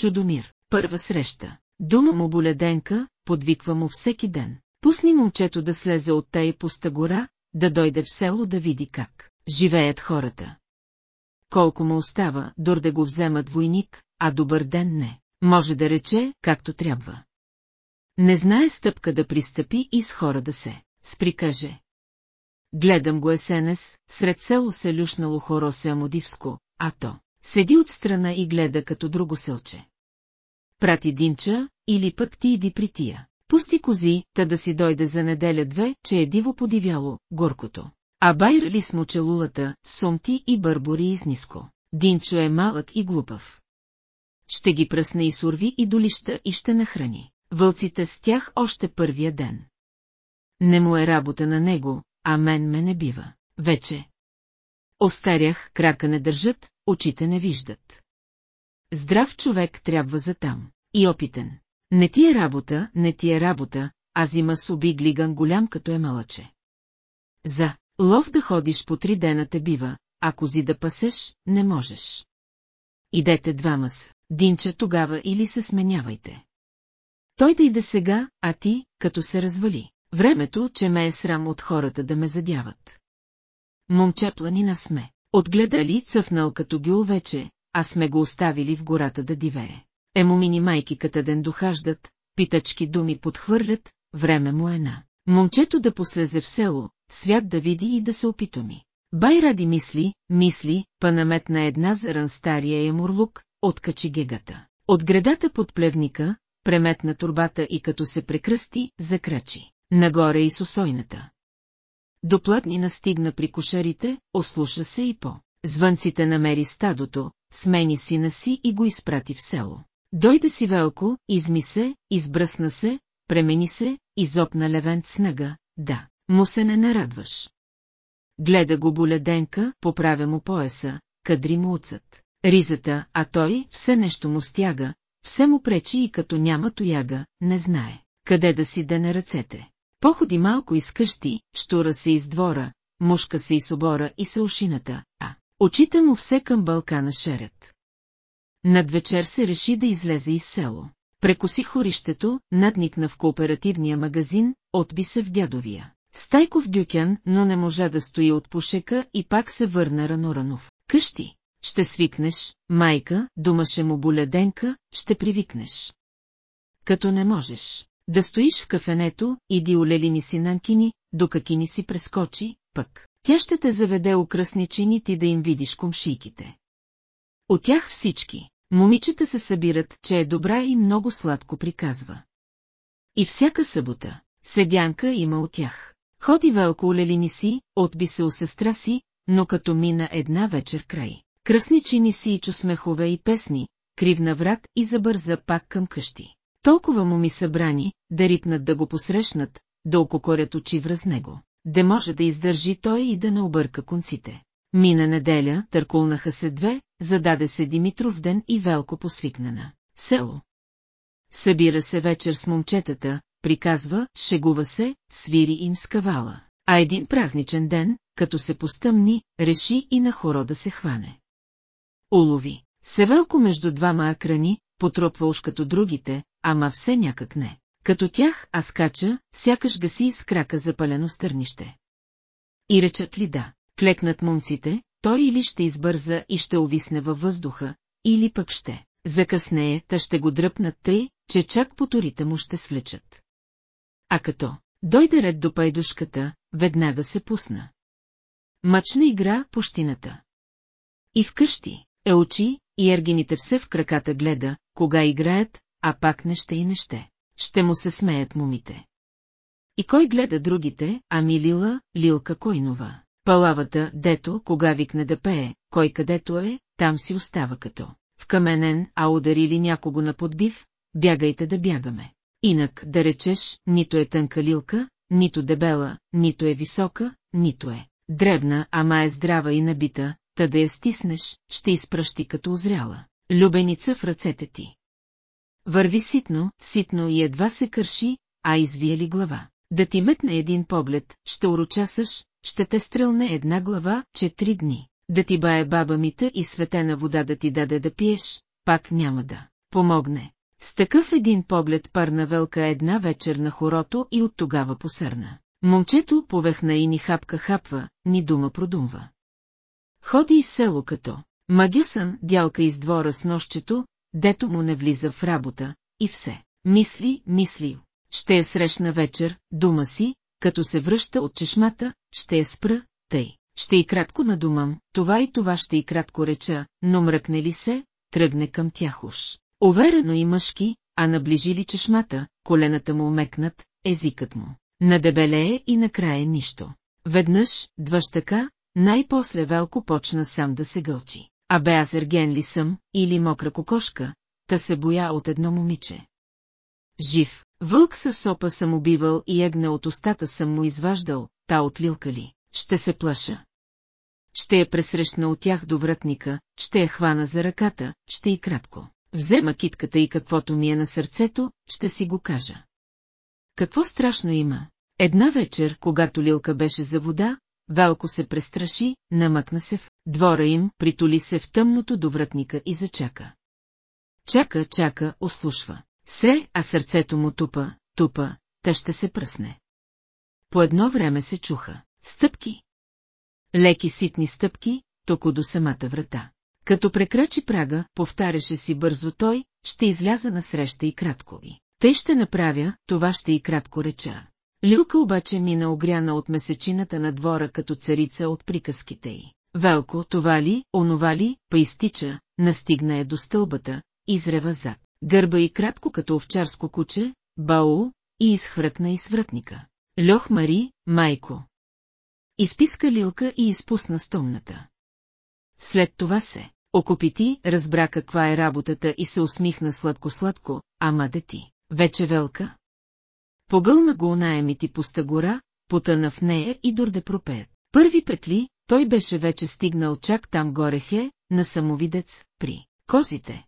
Чудомир, първа среща. Дума му боледенка, подвиква му всеки ден. Пусни момчето да слезе от тая пуста гора, да дойде в село да види как живеят хората. Колко му остава, дор да го вземат войник, а добър ден не. Може да рече, както трябва. Не знае стъпка да пристъпи и с хора да се сприкаже. Гледам го есенес, сред село се люшнало хоро се Амодивско, а то седи от страна и гледа като друго селче. Прати Динча, или пък ти иди при тия. Пусти кози, та да си дойде за неделя-две, че е диво подивяло, горкото. А байр ли смуче лулата, сомти и бърбори изниско. Динчо е малък и глупав. Ще ги пръсне и сурви и долища и ще нахрани. Вълците с тях още първия ден. Не му е работа на него, а мен ме не бива. Вече. Остарях, крака не държат, очите не виждат. Здрав човек трябва за там. И опитен. Не ти е работа, не ти е работа, а зима с уби глиган голям като е малъче. За лов да ходиш по три дена те бива, а кози да пасеш, не можеш. Идете двама с, Динча тогава или се сменявайте. Той да иде сега, а ти, като се развали. Времето, че ме е срам от хората да ме задяват. Момче планина сме. Отгледали цъфнал като ги вече, а сме го оставили в гората да дивее. Емомини майки катаден дохаждат, питачки думи подхвърлят, време му е на. Момчето да послезе в село, свят да види и да се опитоми. Бай ради мисли, мисли, панамет на една заран стария е мурлук, откачи гегата. От гредата под плевника, преметна турбата и като се прекръсти, закрачи. Нагоре и сосойната. Доплатни настигна при кошарите, ослуша се и по. Звънците намери стадото, смени сина си и го изпрати в село. Дойде си велко, изми се, избръсна се, премени се, изопна левент снага, да, му се не нарадваш. Гледа го боледенка, поправя му пояса, кадри му уцът. Ризата, а той все нещо му стяга, все му пречи и като няма тояга, не знае, къде да си дене ръцете. Походи малко из къщи, штура се из двора, мушка се из обора и се ушината, очите му все към Балкана шерят. Над вечер се реши да излезе из село. Прекоси хорището, надникна в кооперативния магазин, отби се в дядовия. Стайков дюкян, но не можа да стои от пушека и пак се върна рано-ранов. Къщи, ще свикнеш, майка, думаше му боледенка, ще привикнеш. Като не можеш да стоиш в кафенето, иди олелини си нанкини, докаки ни си прескочи, пък. Тя ще те заведе у кръсничини ти да им видиш комшийките. От тях всички, момичета се събират, че е добра и много сладко приказва. И всяка събота, седянка има от тях. Ходи велко олелини си, отби се у сестра си, но като мина една вечер край. Кръсничини си и чу смехове и песни, кривна врат и забърза пак към къщи. Толкова му ми събрани, да рипнат да го посрещнат, да ококорят очи връз него. Де може да издържи той и да не обърка конците. Мина неделя, търкулнаха се две, зададе се Димитров ден и Велко посвикнана. Село. Събира се вечер с момчетата, приказва, шегува се, свири им с кавала. А един празничен ден, като се постъмни, реши и на хоро да се хване. Улови. Севелко между двама акрани, потропва уж като другите, ама все някак не. Като тях, а скача, сякаш гаси с крака запалено стърнище. И речат ли да, клекнат момците, той или ще избърза и ще увисне във въздуха, или пък ще закъснее, та ще го дръпнат тъй, че чак поторите му ще свлечат. А като дойде ред до пайдушката, веднага се пусна. Мъчна игра пущината. И вкъщи, е очи, и ергините все в краката гледа, кога играят, а пак не ще и не ще. Ще му се смеят мумите. И кой гледа другите, ами Лила, Лилка Койнова. Палавата, дето, кога викне да пее, кой където е, там си остава като. В каменен, а ударили някого на подбив, бягайте да бягаме. Инак, да речеш, нито е тънка лилка, нито дебела, нито е висока, нито е дребна, ама е здрава и набита, та да я стиснеш, ще изпръщи като озряла. Любеница в ръцете ти. Върви ситно, ситно и едва се кърши, а извие ли глава. Да ти метне един поглед, ще урочасаш, ще те стрелне една глава, че три дни. Да ти бае баба мита и светена вода да ти даде да пиеш, пак няма да. помогне. С такъв един поглед парна Велка една вечер на хорото и от тогава посърна. Момчето повехна и ни хапка хапва, ни дума продумва. Ходи из село като магюсън, дялка из двора с нощчето, дето му не влиза в работа, и все. Мисли, мисли. Ще я срещна вечер, дума си, като се връща от чешмата, ще я спра, тъй. Ще и кратко надумам, това и това ще и кратко реча, но мръкне ли се, тръгне към тях уж. Уверено и мъжки, а наближи ли чешмата, колената му умекнат, езикът му. Надебелее и накрая нищо. Веднъж, двъж така, най-после Велко почна сам да се гълчи. А бе аз ерген ли съм, или мокра кокошка, та се боя от едно момиче. Жив, вълк със сопа съм убивал и егна от устата съм му изваждал, та от лилка ли, ще се плаша. Ще я пресрещна от тях до вратника, ще я хвана за ръката, ще и кратко. Взема китката и каквото ми е на сърцето, ще си го кажа. Какво страшно има? Една вечер, когато Лилка беше за вода, Велко се престраши, намъкна се в двора им, притули се в тъмното до вратника и зачака. Чака, чака, ослушва. Се, а сърцето му тупа, тупа, та ще се пръсне. По едно време се чуха. Стъпки. Леки ситни стъпки, току до самата врата. Като прекрачи прага, повтаряше си бързо той, ще изляза насреща и кратко ви. Те ще направя, това ще и кратко реча. Лилка обаче мина огряна от месечината на двора като царица от приказките й. Велко, това ли, онова ли, па изтича, настигна е до стълбата, изрева зад. Гърба и кратко като овчарско куче, бао, и изхвъркна из вратника. Льох Мари, майко. Изписка Лилка и изпусна стомната. След това се окупити, разбра каква е работата и се усмихна сладко-сладко, ама дети, вече велка. Погълна го онаемити пуста гора, потъна в нея и дорде пропеят. Първи петли, той беше вече стигнал чак там горехе, на самовидец, при козите.